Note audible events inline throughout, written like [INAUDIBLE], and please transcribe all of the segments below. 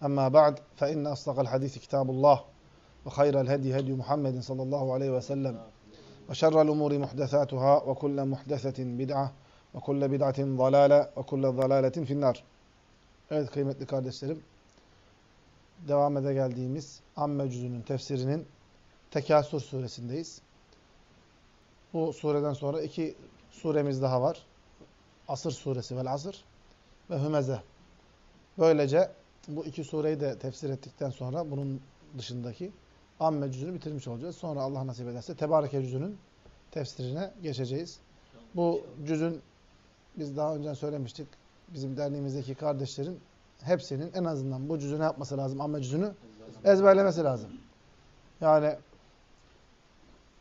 Amma ba'd fe inne asdaqal hadisi kitabullah ve hayral hedi hedi Muhammedin sallallahu aleyhi ve sellem ve şerrel umuri muhdesatuhâ ve kulle muhdesetin bid'a ve kulle bid'atin dalâle ve kulle dalâletin finnar. Evet kıymetli kardeşlerim, devam ede geldiğimiz Amme cüzünün tefsirinin Tekasür suresindeyiz. Bu sureden sonra iki suremiz daha var. Asır suresi vel asır ve hümeze. Böylece bu iki sureyi de tefsir ettikten sonra bunun dışındaki Amme cüzünü bitirmiş olacağız. Sonra Allah nasip ederse Tebareke cüzünün tefsirine geçeceğiz. Bu cüzün biz daha önce söylemiştik. Bizim derneğimizdeki kardeşlerin hepsinin en azından bu cüzü ne yapması lazım? Amme cüzünü ezberlemesi lazım. Yani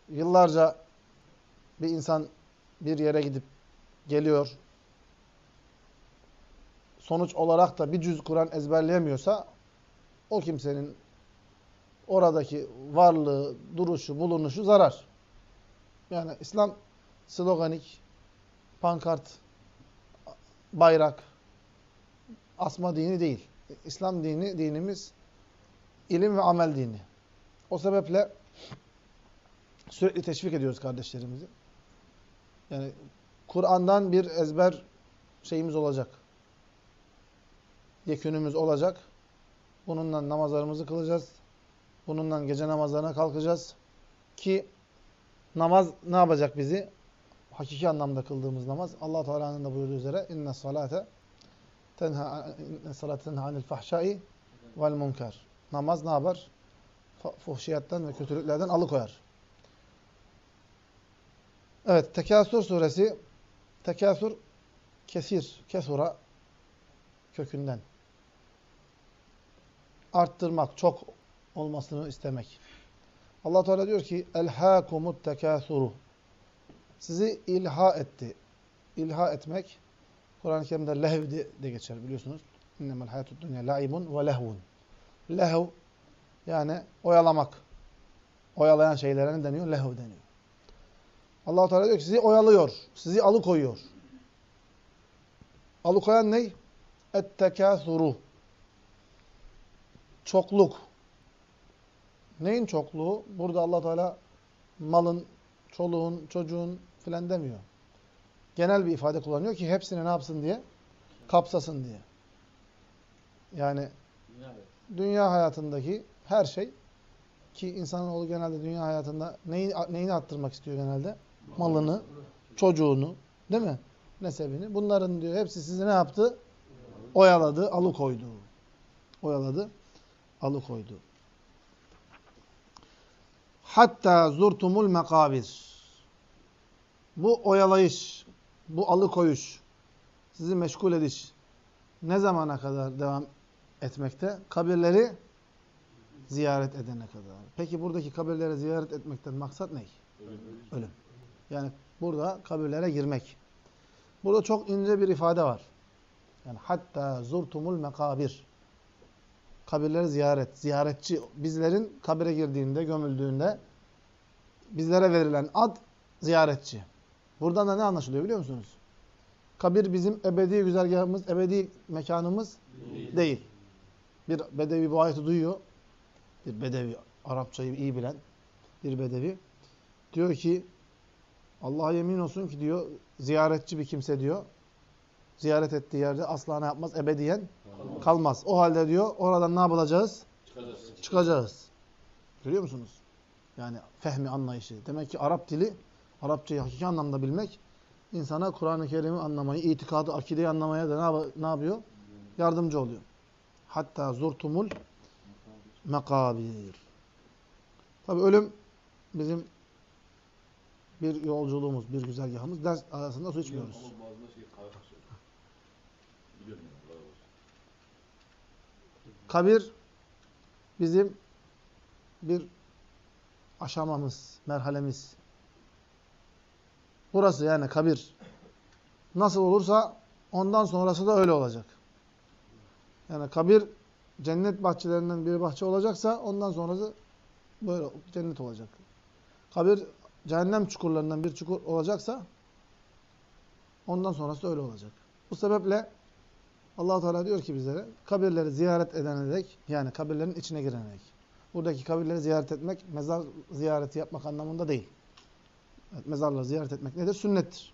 yıllarca bir insan bir yere gidip geliyor. Sonuç olarak da bir cüz Kur'an ezberleyemiyorsa o kimsenin oradaki varlığı, duruşu, bulunuşu zarar. Yani İslam sloganik, pankart, bayrak, asma dini değil. İslam dini, dinimiz ilim ve amel dini. O sebeple sürekli teşvik ediyoruz kardeşlerimizi. Yani Kur'an'dan bir ezber şeyimiz olacak. Yekünümüz olacak. Bununla namazlarımızı kılacağız. Bununla gece namazlarına kalkacağız. Ki namaz ne yapacak bizi? Hakiki anlamda kıldığımız namaz. Allah Teala'nın da buyurduğu üzere inne salate tenha inne salate tenha anil fahşai vel. Namaz ne yapar? Fuhşiyattan ve kötülüklerden alıkoyar. Evet, Tekasür suresi Tekasür kesir, kesura kökünden arttırmak, çok olmasını istemek. Allah Teala diyor ki: "Elhâkumut tekâsuru." Sizi ilha etti. İlha etmek Kur'an-ı Kerim'de lehv de geçer biliyorsunuz. İnnemel hayatud dunya laibun ve lehvun. Lehv yani oyalamak. Oyalayan şeylere ne deniyor? Lehv deniyor. allah Teala diyor ki sizi oyalıyor. Sizi alıkoyuyor. Alıkoyan ne? Et-tekâthuru. Çokluk. Neyin çokluğu? Burada allah Teala malın, çoluğun, çocuğun filan demiyor. Genel bir ifade kullanıyor ki hepsini ne yapsın diye? Kapsasın diye. Yani dünya hayatındaki her şey ki insanoğlu genelde dünya hayatında neyi, neyini arttırmak istiyor genelde? Malını, çocuğunu, değil mi? Nesebini. Bunların diyor hepsi sizi ne yaptı? Oyaladı, alıkoydu. Oyaladı, alıkoydu. Hatta zurtumul mekabir. Bu oyalayış, bu alıkoyuş, sizi meşgul ediş ne zamana kadar devam etmekte? Kabirleri ziyaret edene kadar. Peki buradaki kabirleri ziyaret etmekten maksat ne? Ölüm. Ölüm. Yani burada kabirlere girmek. Burada çok ince bir ifade var. Yani hatta zurtumul mekabir. Kabirleri ziyaret, ziyaretçi. Bizlerin kabire girdiğinde, gömüldüğünde bizlere verilen ad ziyaretçi. Buradan da ne anlaşılıyor biliyor musunuz? Kabir bizim ebedi güzergahımız, ebedi mekanımız değil. değil. Bir bedevi bu ayeti duyuyor. Bir bedevi, Arapçayı iyi bilen bir bedevi. Diyor ki Allah'a yemin olsun ki diyor ziyaretçi bir kimse diyor. Ziyaret ettiği yerde asla ne yapmaz? Ebediyen kalmaz. kalmaz. O halde diyor oradan ne yapılacağız? Çıkacağız. çıkacağız. Görüyor musunuz? Yani fehmi anlayışı. Demek ki Arap dili, Arapçayı hakiki anlamda bilmek insana Kur'an-ı Kerim'i anlamayı, itikadı, akideyi anlamaya da ne, yap- ne yapıyor? Yardımcı oluyor. Hatta zurtumul mekabir. Tabi ölüm bizim bir yolculuğumuz, bir güzergahımız. Ders arasında su içmiyoruz. Şey. Kabir bizim bir aşamamız, merhalemiz. Burası yani kabir. Nasıl olursa ondan sonrası da öyle olacak. Yani kabir cennet bahçelerinden bir bahçe olacaksa ondan sonrası böyle cennet olacak. Kabir cehennem çukurlarından bir çukur olacaksa ondan sonrası öyle olacak. Bu sebeple allah Teala diyor ki bizlere kabirleri ziyaret edinerek yani kabirlerin içine girenerek. Buradaki kabirleri ziyaret etmek mezar ziyareti yapmak anlamında değil. Evet, mezarları ziyaret etmek nedir? Sünnettir.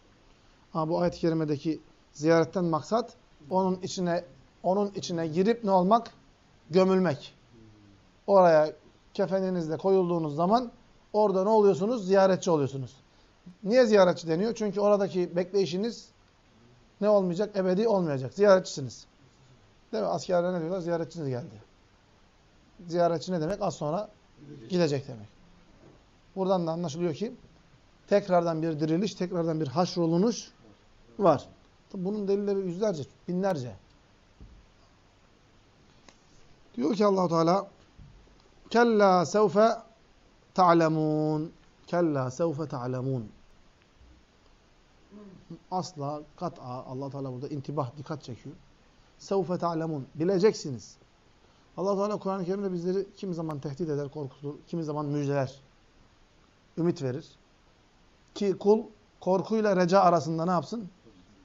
Ama bu ayet-i kerimedeki ziyaretten maksat onun içine onun içine girip ne olmak? Gömülmek. Oraya kefeninizle koyulduğunuz zaman orada ne oluyorsunuz? Ziyaretçi oluyorsunuz. Niye ziyaretçi deniyor? Çünkü oradaki bekleyişiniz ne olmayacak? Ebedi olmayacak. Ziyaretçisiniz. Değil mi? Askerler ne diyorlar? Ziyaretçiniz geldi. Ziyaretçi ne demek? Az sonra gidecek demek. Buradan da anlaşılıyor ki tekrardan bir diriliş, tekrardan bir haşrolunuş var. Bunun delilleri yüzlerce, binlerce. Diyor ki Allahu Teala Kella sevfe ta'lemun. Kella sevfe ta'lemun. Asla kat'a Allah Teala burada intibah dikkat çekiyor. Sevfe ta'lemun. Bileceksiniz. Allah Teala Kur'an-ı Kerim'de bizleri kimi zaman tehdit eder, korkutur, kimi zaman müjdeler, ümit verir. Ki kul korkuyla reca arasında ne yapsın?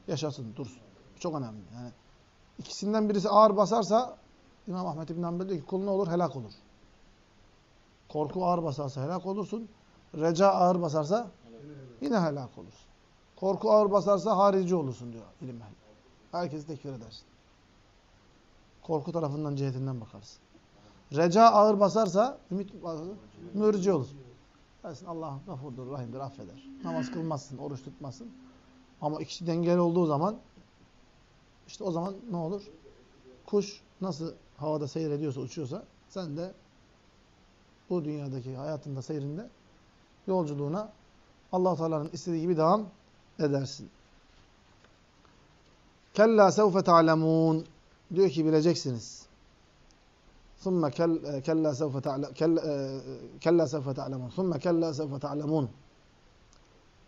Yaşasın, dursun. Çok önemli. Yani ikisinden birisi ağır basarsa İmam Ahmet İbn Hanbel diyor ki kul ne olur? Helak olur. Korku ağır basarsa helak olursun. Reca ağır basarsa yine helak olursun. Korku ağır basarsa harici olursun diyor ilim ehli. Herkesi tekfir edersin. Korku tarafından cihetinden bakarsın. Reca ağır basarsa, ümit basarsa, mürci olur. Dersin Allah gafurdur, rahimdir, affeder. Namaz kılmazsın, oruç tutmazsın. Ama ikisi dengeli olduğu zaman işte o zaman ne olur? Kuş nasıl havada seyrediyorsa, uçuyorsa sen de bu dünyadaki hayatında seyrinde yolculuğuna Allah Teala'nın istediği gibi devam edersin. Kella sevfe ta'lemun diyor ki bileceksiniz. Thumma kella sevfe ta'lemun kella sevfe ta'lemun thumma kella sevfe ta'lemun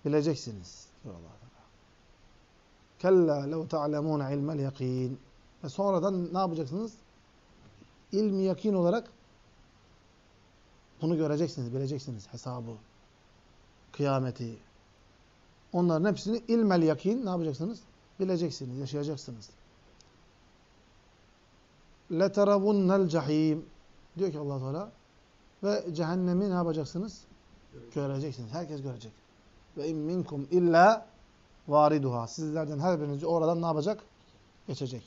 bileceksiniz diyor Allah Teala. Kella lev ta'lemun ilmel yakin ve sonradan ne yapacaksınız? İlmi yakin olarak bunu göreceksiniz, bileceksiniz hesabı, kıyameti. Onların hepsini ilmel yakin ne yapacaksınız? Bileceksiniz, yaşayacaksınız. لَتَرَوُنَّ الْجَح۪يمِ Diyor ki allah Teala ve cehennemi ne yapacaksınız? Göreceksiniz. Herkes görecek. Ve in minkum illa variduha. Sizlerden her biriniz oradan ne yapacak? Geçecek.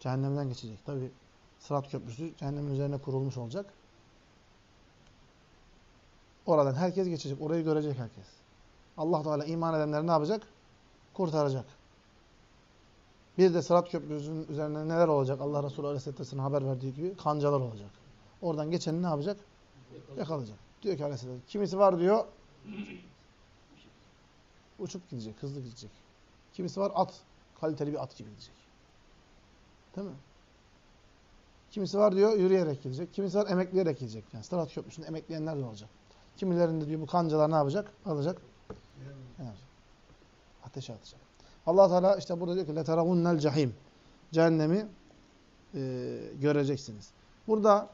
Cehennemden geçecek. Tabi Sırat Köprüsü cehennemin üzerine kurulmuş olacak. Oradan herkes geçecek. Orayı görecek herkes. Allah Teala iman edenleri ne yapacak? Kurtaracak. Bir de Sırat Köprüsü'nün üzerine neler olacak? Allah Resulü Aleyhisselatü'nün haber verdiği gibi kancalar olacak. Oradan geçeni ne yapacak? Yakalayacak. Diyor ki Aleyhisselatü kimisi var diyor uçup gidecek, hızlı gidecek. Kimisi var at, kaliteli bir at gibi gidecek. Değil mi? Kimisi var diyor yürüyerek gidecek. Kimisi var emekleyerek gidecek. Yani Sırat Köprüsü'nde emekleyenler de olacak. Kimilerinde diyor bu kancalar ne yapacak? Alacak. Ateşe atacak. Allah Teala işte burada diyor ki leteravunnel cehim. Cehennemi e, göreceksiniz. Burada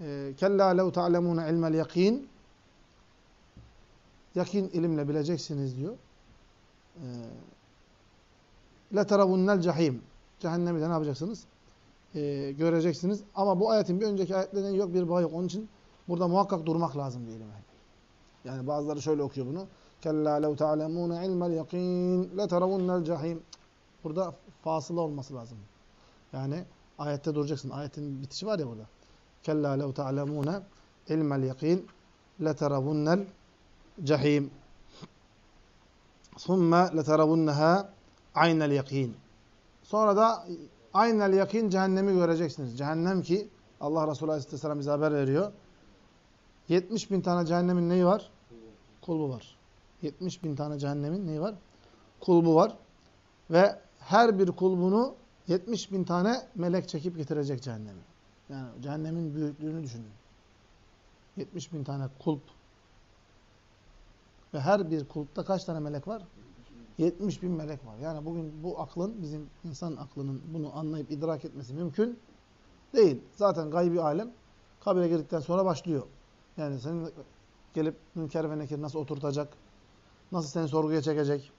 e, kella lev ta'lemune ilmel yakin yakin ilimle bileceksiniz diyor. E, leteravunnel cehim. Cehennemi de ne yapacaksınız? E, göreceksiniz. Ama bu ayetin bir önceki ayetlerinin yok bir bağı yok. Onun için burada muhakkak durmak lazım diyelim. Yani bazıları şöyle okuyor bunu. Kella lev ta'lemûne ilmel yakîn leteravunnel cehîm. Burada fasıla olması lazım. Yani ayette duracaksın. Ayetin bitişi var ya burada. kella lev ta'lemune ilmel yakin leterevunnel cehim. Thumme leterevunneha aynel yakin. Sonra da aynel yakin cehennemi göreceksiniz. Cehennem ki Allah Resulü Aleyhisselam bize haber veriyor. 70 bin tane cehennemin neyi var? Kulbu var. 70 bin tane cehennemin neyi var? Kulbu var. Ve her bir kulbunu 70 bin tane melek çekip getirecek cehennemi. Yani cehennemin büyüklüğünü düşünün. 70 bin tane kulp. Ve her bir kulpta kaç tane melek var? 70 bin melek var. Yani bugün bu aklın, bizim insan aklının bunu anlayıp idrak etmesi mümkün değil. Zaten gaybi alem kabire girdikten sonra başlıyor. Yani senin gelip münker ve nekir nasıl oturtacak, nasıl seni sorguya çekecek,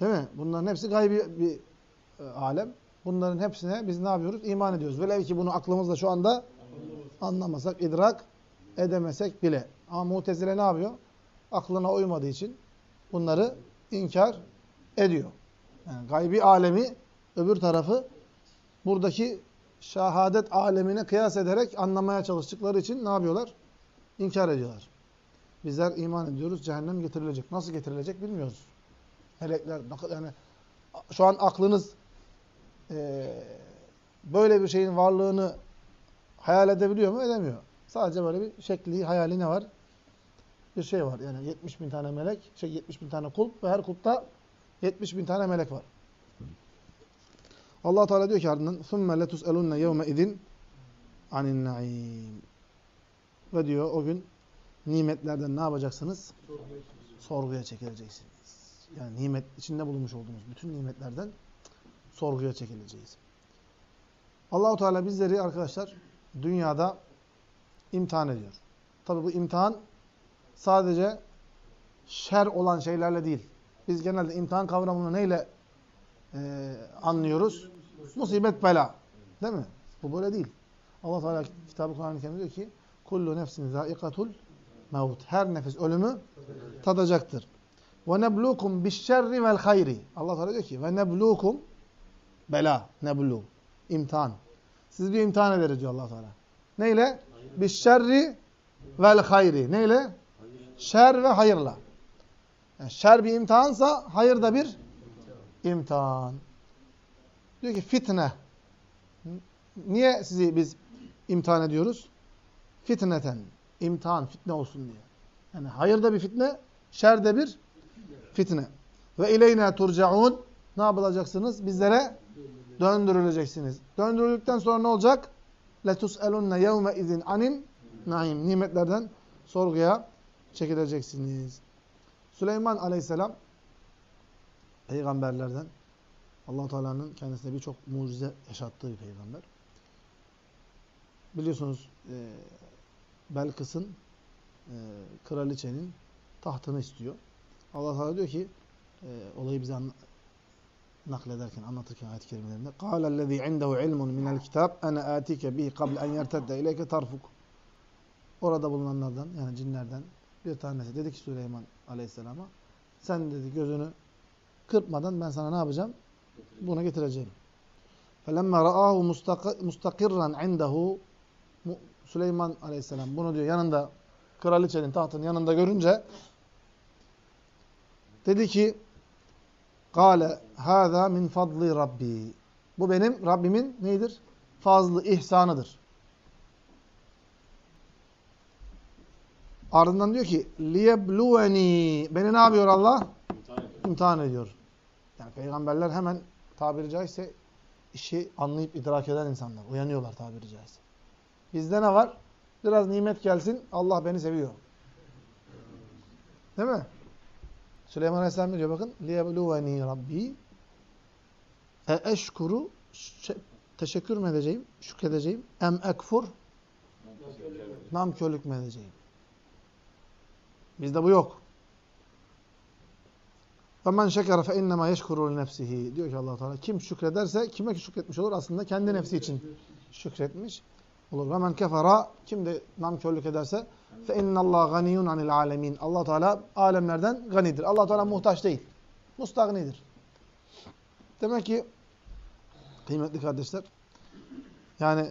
değil mi? Bunların hepsi gaybi bir e, alem. Bunların hepsine biz ne yapıyoruz? İman ediyoruz. Velev ki bunu aklımızla şu anda anlamasak, idrak edemesek bile. Ama mutezile ne yapıyor? Aklına uymadığı için bunları inkar ediyor. Yani gaybi alemi, öbür tarafı buradaki şehadet alemine kıyas ederek anlamaya çalıştıkları için ne yapıyorlar? İnkar ediyorlar. Bizler iman ediyoruz. Cehennem getirilecek. Nasıl getirilecek bilmiyoruz. Melekler, yani şu an aklınız e, böyle bir şeyin varlığını hayal edebiliyor mu? Edemiyor. Sadece böyle bir şekli, hayali ne var? Bir şey var. Yani 70 bin tane melek, şey 70 bin tane kulp ve her kulpta 70 bin tane melek var. allah Teala diyor ki ardından ثُمَّ لَتُسْأَلُنَّ يَوْمَ اِذٍ عَنِ النَّعِيمِ Ve diyor o gün nimetlerden ne yapacaksınız? Sorguya çekileceksiniz. Yani nimet içinde bulunmuş olduğumuz bütün nimetlerden sorguya çekileceğiz. Allahu Teala bizleri arkadaşlar dünyada imtihan ediyor. Tabi bu imtihan sadece şer olan şeylerle değil. Biz genelde imtihan kavramını neyle e, anlıyoruz? Musibet bela. Değil mi? Bu böyle değil. Allah Teala kitabı Kur'an-ı Kerim'de diyor ki kullu nefsin zaikatul mevt. Her nefis ölümü tadacaktır. Ve neblukum bişşerri vel hayri. Allah Teala diyor ki ve neblukum bela, neblu, imtihan. Sizi diyor imtihan ederiz diyor Allah Teala. Neyle? Bişşerri vel hayri. Neyle? Şer ve hayırla. Yani şer bir imtihansa hayır da bir imtihan. Diyor ki fitne. Niye sizi biz imtihan ediyoruz? Fitneten. İmtihan, fitne olsun diye. Yani hayır da bir fitne, şer de bir fitne. Ve ileyne turcaun. Ne yapılacaksınız? Bizlere döndürüleceksiniz. Döndürüldükten sonra ne olacak? letus'elunne yevme izin anin naim. Nimetlerden sorguya çekileceksiniz. Süleyman aleyhisselam peygamberlerden allah Teala'nın kendisine birçok mucize yaşattığı bir peygamber. Biliyorsunuz Belkıs'ın e, kraliçenin tahtını istiyor. Allah Teala diyor ki e, olayı bize anla naklederken, anlatırken ayet-i kerimelerinde قَالَ الَّذ۪ي عِنْدَهُ عِلْمٌ مِنَ الْكِتَابِ اَنَا آتِيكَ بِهِ قَبْلَ اَنْ يَرْتَدَّ اِلَيْكَ tarfuk. Orada bulunanlardan yani cinlerden bir tanesi dedi ki Süleyman Aleyhisselam'a sen dedi gözünü kırpmadan ben sana ne yapacağım? Bunu getireceğim. فَلَمَّا رَآهُ مُسْتَقِرًّا عِنْدَهُ Süleyman Aleyhisselam bunu diyor yanında kraliçenin tahtının yanında görünce dedi ki Kale hâzâ min fadli rabbi. Bu benim Rabbimin neydir? Fazlı, ihsanıdır. Ardından diyor ki liyebluweni. Beni ne yapıyor Allah? İmtihan ediyor. İmtihan ediyor. Yani peygamberler hemen tabiri caizse işi anlayıp idrak eden insanlar. Uyanıyorlar tabiri caizse. Bizde ne var? Biraz nimet gelsin. Allah beni seviyor. Değil mi? Süleyman Aleyhisselam ne diyor bakın? لِيَبْلُوَنِي Rabbi e eşkuru teşekkür mü edeceğim? Şükredeceğim. Em ekfur namkörlük mü edeceğim? Bizde bu yok. فَمَنْ شَكَرَ فَاِنَّمَا يَشْكُرُ لِنَفْسِهِ Diyor ki allah Teala kim şükrederse kime şükretmiş olur? Aslında kendi nefsi için şükretmiş olur. Ve men kefara kim de namkörlük ederse fe innallaha ganiyun anil alemin. Allah Teala alemlerden ganidir. Allah Teala muhtaç değil. Mustagnidir. Demek ki kıymetli kardeşler yani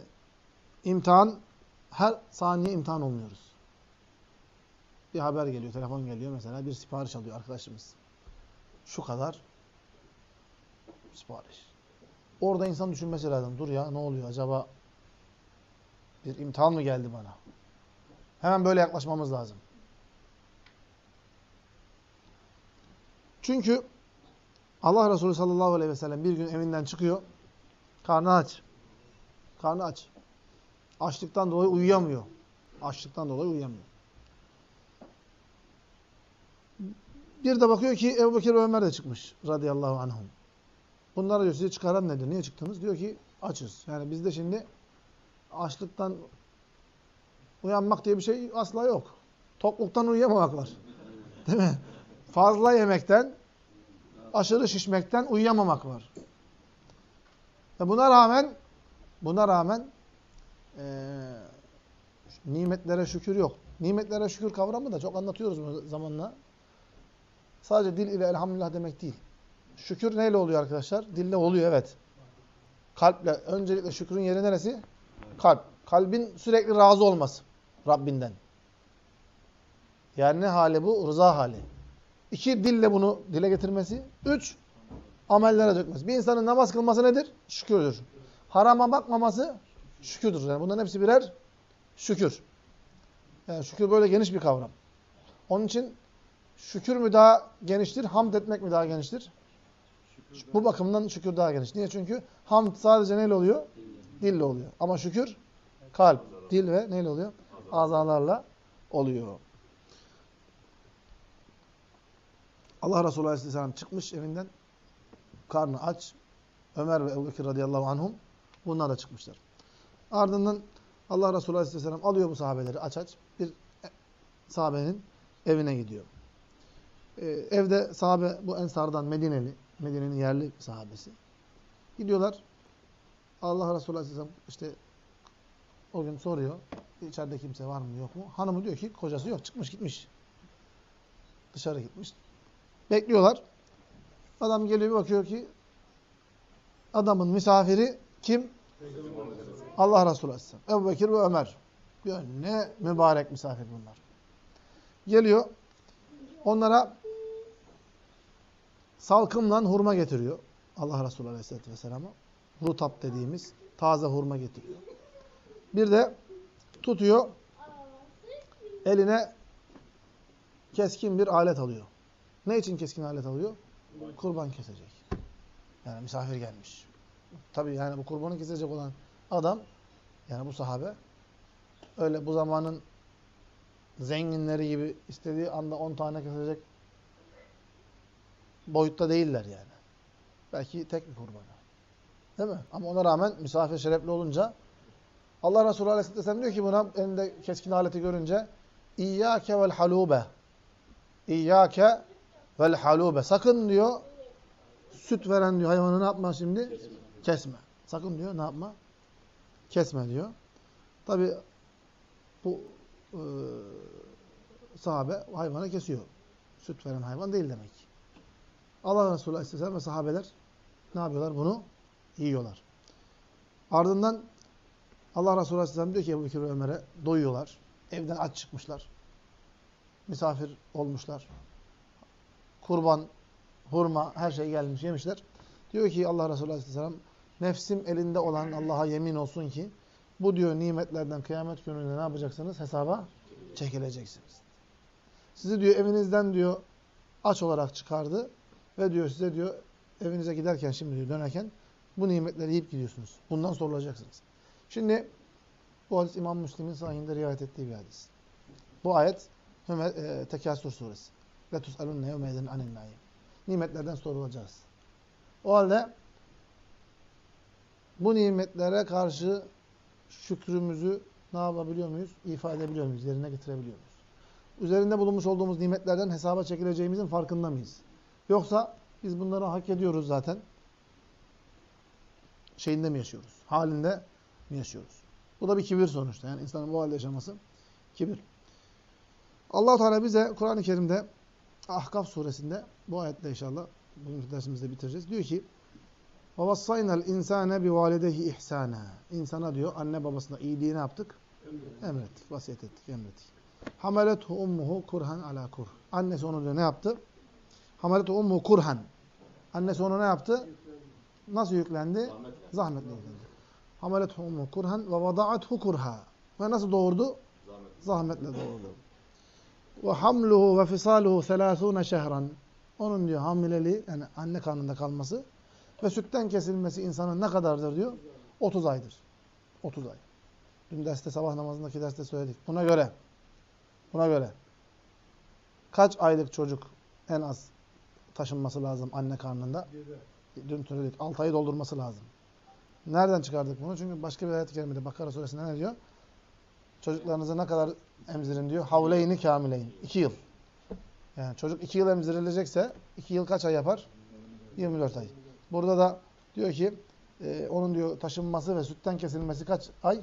imtihan her saniye imtihan olmuyoruz. Bir haber geliyor, telefon geliyor mesela bir sipariş alıyor arkadaşımız. Şu kadar sipariş. Orada insan düşünmesi lazım. Dur ya ne oluyor acaba bir imtihan mı geldi bana? Hemen böyle yaklaşmamız lazım. Çünkü Allah Resulü sallallahu aleyhi ve sellem bir gün evinden çıkıyor. Karnı aç. Karnı aç. Açlıktan dolayı uyuyamıyor. Açlıktan dolayı uyuyamıyor. Bir de bakıyor ki Ebu Bekir Ömer de çıkmış radıyallahu anhum. Bunlara diyor sizi çıkaran nedir? Niye çıktınız? Diyor ki açız. Yani bizde şimdi açlıktan uyanmak diye bir şey asla yok. Tokluktan uyuyamamak var. [LAUGHS] Değil mi? Fazla yemekten, aşırı şişmekten uyuyamamak var. Ve buna rağmen buna rağmen ee, nimetlere şükür yok. Nimetlere şükür kavramı da çok anlatıyoruz bu zamanla. Sadece dil ile elhamdülillah demek değil. Şükür neyle oluyor arkadaşlar? Dille oluyor evet. Kalple. Öncelikle şükrün yeri neresi? Kalp. Kalbin sürekli razı olması Rabbinden. Yani ne hali bu? Rıza hali. İki, dille bunu dile getirmesi. Üç, amellere dökmesi. Bir insanın namaz kılması nedir? Şükürdür. Harama bakmaması şükürdür. Yani bunların hepsi birer şükür. Yani şükür böyle geniş bir kavram. Onun için şükür mü daha geniştir, hamd etmek mi daha geniştir? Bu bakımdan şükür daha geniş. Niye? Çünkü hamd sadece neyle oluyor? Dille oluyor. Ama şükür kalp, dil ve neyle oluyor? Azalarla oluyor. Allah Resulü Aleyhisselam çıkmış evinden. Karnı aç. Ömer ve Ebu Bekir radıyallahu anhum bunlar da çıkmışlar. Ardından Allah Resulü Aleyhisselam alıyor bu sahabeleri aç aç. Bir sahabenin evine gidiyor. Ee, evde sahabe bu Ensardan Medineli. Medine'nin yerli sahabesi. Gidiyorlar. Allah Resulü Aleyhisselam işte o gün soruyor. İçeride kimse var mı yok mu? Hanımı diyor ki kocası yok. Çıkmış gitmiş. Dışarı gitmiş. Bekliyorlar. Adam geliyor bir bakıyor ki adamın misafiri kim? Allah Resulü Aleyhisselam. Ebu Bekir ve Ömer. Diyor ne mübarek misafir bunlar. Geliyor. Onlara salkımla hurma getiriyor. Allah Resulü Aleyhisselatü Vesselam'a. Rutap dediğimiz taze hurma getiriyor. Bir de tutuyor. Eline keskin bir alet alıyor. Ne için keskin alet alıyor? Kurban kesecek. Yani misafir gelmiş. Tabii yani bu kurbanı kesecek olan adam, yani bu sahabe, öyle bu zamanın zenginleri gibi istediği anda 10 tane kesecek boyutta değiller yani. Belki tek bir kurbanı. Değil mi? Ama ona rağmen misafir şerefli olunca Allah Resulü Aleyhisselam diyor ki buna elinde keskin aleti görünce İyyâke vel halûbe İyyâke vel halûbe Sakın diyor süt veren diyor hayvanı ne yapma şimdi? Kesme. Sakın diyor ne yapma? Kesme diyor. Tabi bu e, sahabe hayvanı kesiyor. Süt veren hayvan değil demek. Allah Resulü Aleyhisselam ve sahabeler ne yapıyorlar? Bunu yiyorlar. Ardından Allah Resulü Aleyhisselam diyor ki Ebu Bekir Ömer'e doyuyorlar. Evden aç çıkmışlar. Misafir olmuşlar. Kurban, hurma her şey gelmiş yemişler. Diyor ki Allah Resulü Aleyhisselam nefsim elinde olan Allah'a yemin olsun ki bu diyor nimetlerden kıyamet gününde ne yapacaksınız? Hesaba çekileceksiniz. Sizi diyor evinizden diyor aç olarak çıkardı ve diyor size diyor evinize giderken şimdi diyor dönerken bu nimetleri yiyip gidiyorsunuz. Bundan sorulacaksınız. Şimdi bu hadis İmam Müslim'in sahihinde rivayet ettiği bir hadis. Bu ayet Hümer, e, Tekasür suresi. Ve tus'alunne yevmeyden anil naim. Nimetlerden sorulacağız. O halde bu nimetlere karşı şükrümüzü ne yapabiliyor muyuz? İfade edebiliyor muyuz? Yerine getirebiliyor muyuz? Üzerinde bulunmuş olduğumuz nimetlerden hesaba çekileceğimizin farkında mıyız? Yoksa biz bunları hak ediyoruz zaten Şeyinde mi yaşıyoruz? Halinde mi yaşıyoruz? Bu da bir kibir sonuçta. Yani insanın bu halde yaşaması kibir. allah Teala bize Kur'an-ı Kerim'de Ahkaf suresinde bu ayetle inşallah bugünkü dersimizde bitireceğiz. Diyor ki وَوَصَّيْنَا الْاِنْسَانَ بِوَالِدَيْهِ اِحْسَانًا İnsana diyor anne babasına iyiliği ne yaptık? Emrettik, vasiyet ettik, emrettik. Hamalethu ummuhu kurhan ala kur. Annesi onu diyor ne yaptı? Hamalethu ummuhu kurhan. Annesi onu ne yaptı? Nasıl yüklendi? Zahmet. Zahmetle yüklendi. Hamalethu ummuhu kurhan ve vada'athu kurha. Ve nasıl doğurdu? Zahmet. Zahmetle doğurdu. Ve hamluhu ve fisaluhu 30 şehran. Onun diyor hamileliği yani anne karnında kalması ve sütten kesilmesi insanın ne kadardır diyor? 30 aydır. 30 ay. Dün derste sabah namazındaki derste söyledik. Buna göre buna göre kaç aylık çocuk en az taşınması lazım anne karnında? Dün söyledik. 6 ayı doldurması lazım. Nereden çıkardık bunu? Çünkü başka bir ayet-i kerimede Bakara suresinde ne diyor? Çocuklarınızı ne kadar emzirin diyor? Havleyni kamileyn. 2 yıl. Yani çocuk 2 yıl emzirilecekse 2 yıl kaç ay yapar? 24 ay. Burada da diyor ki e, onun diyor taşınması ve sütten kesilmesi kaç ay?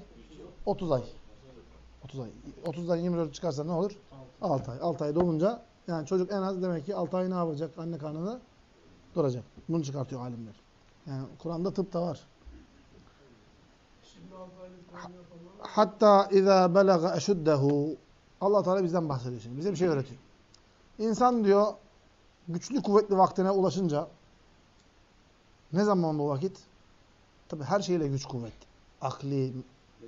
30 ay. 30 ay. 30'dan 24 çıkarsa ne olur? 6 ay. 6 ay dolunca yani çocuk en az demek ki 6 ay ne yapacak anne karnında? Duracak. Bunu çıkartıyor alimler. Yani Kur'an'da tıp da var. Hatta izâ belaga eşuddehu Allah Teala bizden bahsediyor şimdi. Bize bir şey öğretiyor. İnsan diyor güçlü kuvvetli vaktine ulaşınca ne zaman bu vakit? Tabi her şeyle güç kuvvet. Akli,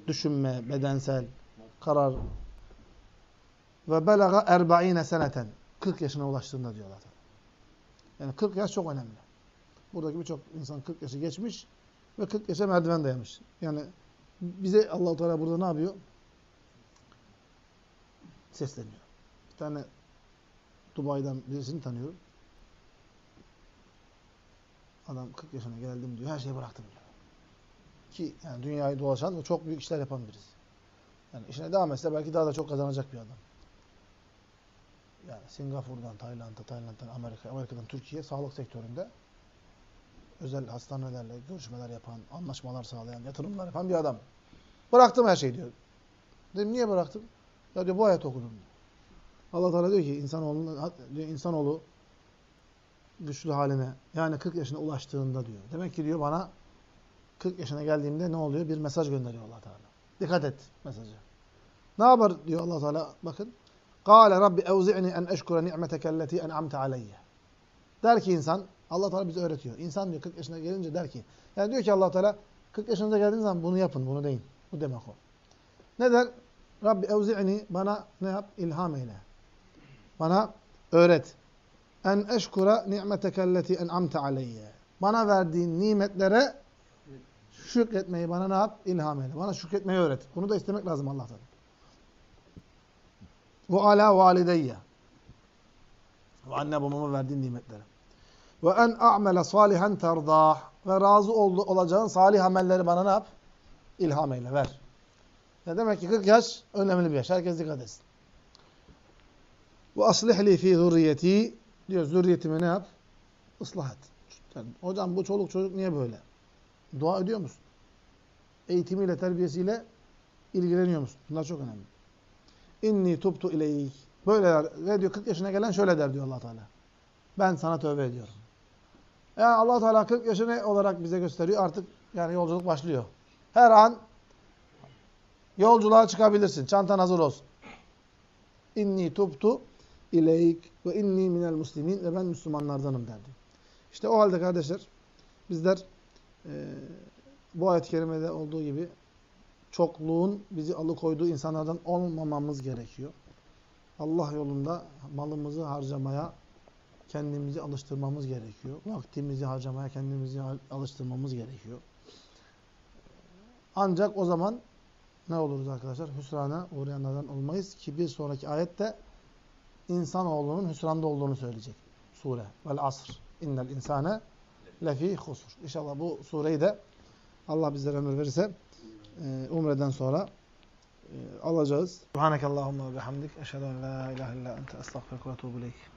düşünme, bedensel, karar. Ve belaga erba'ine seneten. 40 yaşına ulaştığında diyorlar. Yani 40 yaş çok önemli. Buradaki birçok insan 40 yaşı geçmiş ve 40 yaşa merdiven dayamış. Yani bize Allah-u Teala burada ne yapıyor? Sesleniyor. Bir tane Dubai'den birisini tanıyorum. Adam 40 yaşına geldim diyor. Her şeyi bıraktım diyor. Ki yani dünyayı dolaşan ve çok büyük işler yapan birisi. Yani işine devam etse belki daha da çok kazanacak bir adam. Yani Singapur'dan, Tayland'a, Tayland'dan Amerika, Amerika'dan Türkiye sağlık sektöründe özel hastanelerle görüşmeler yapan, anlaşmalar sağlayan, yatırımlar yapan bir adam. Bıraktım her şeyi diyor. Dedim niye bıraktım? Ya diyor bu ayet okudum. Allah Teala diyor ki insanoğlu, diyor, insanoğlu güçlü haline yani 40 yaşına ulaştığında diyor. Demek ki diyor bana 40 yaşına geldiğimde ne oluyor? Bir mesaj gönderiyor Allah Teala. Dikkat et mesajı. Ne yapar diyor Allah Teala? Bakın. Kâle Rabbi evzi'ni en eşkure ni'meteke elleti en'amte aleyye. Der ki insan, Allah Teala bize öğretiyor. İnsan diyor 40 yaşına gelince der ki, yani diyor ki Allah Teala 40 yaşınıza geldiğiniz zaman bunu yapın, bunu deyin. Bu demek o. Ne der? Rabbi evzi'ni bana ne yap? İlham eyle. Bana öğret. En eşkura ni'metekelleti en'amte aleyye. Bana verdiğin nimetlere şükretmeyi bana ne yap? İlham eyle. Bana şükretmeyi öğret. Bunu da istemek lazım Allah'tan. Ve ala valideyye. Ve anne babama verdiğin nimetlere. Ve en a'mele salihan terdah. Ve razı oldu, olacağın salih amelleri bana ne yap? İlham eyle, ver. Ya demek ki 40 yaş önemli bir yaş. Herkes dikkat etsin. Ve aslihli fi zurriyeti diyor zürriyetimi ne yap? Islah et. Yani, hocam bu çoluk çocuk niye böyle? Dua ediyor musun? Eğitimiyle, terbiyesiyle ilgileniyor musun? Bunlar çok önemli. İnni tubtu ileyk. Böyle der. Ve diyor 40 yaşına gelen şöyle der diyor allah Teala. Ben sana tövbe ediyorum. Yani allah Teala 40 yaşını olarak bize gösteriyor. Artık yani yolculuk başlıyor. Her an yolculuğa çıkabilirsin. Çantan hazır olsun. İnni tubtu ileyk ve inni minel muslimin ve ben Müslümanlardanım derdi. İşte o halde kardeşler bizler e, bu ayet-i kerimede olduğu gibi çokluğun bizi alıkoyduğu insanlardan olmamamız gerekiyor. Allah yolunda malımızı harcamaya kendimizi alıştırmamız gerekiyor. Vaktimizi harcamaya kendimizi alıştırmamız gerekiyor. Ancak o zaman ne oluruz arkadaşlar? Hüsrana uğrayanlardan olmayız ki bir sonraki ayette insanoğlunun hüsranda olduğunu söyleyecek. Sure. Vel asr. İnnel insane lefi husur. İnşallah bu sureyi de Allah bizlere ömür verirse e, umreden sonra e, alacağız. Subhanakallahumma ve bihamdik. Eşhedü en la ilahe illa ente estağfirullah ve etûbü ileyk.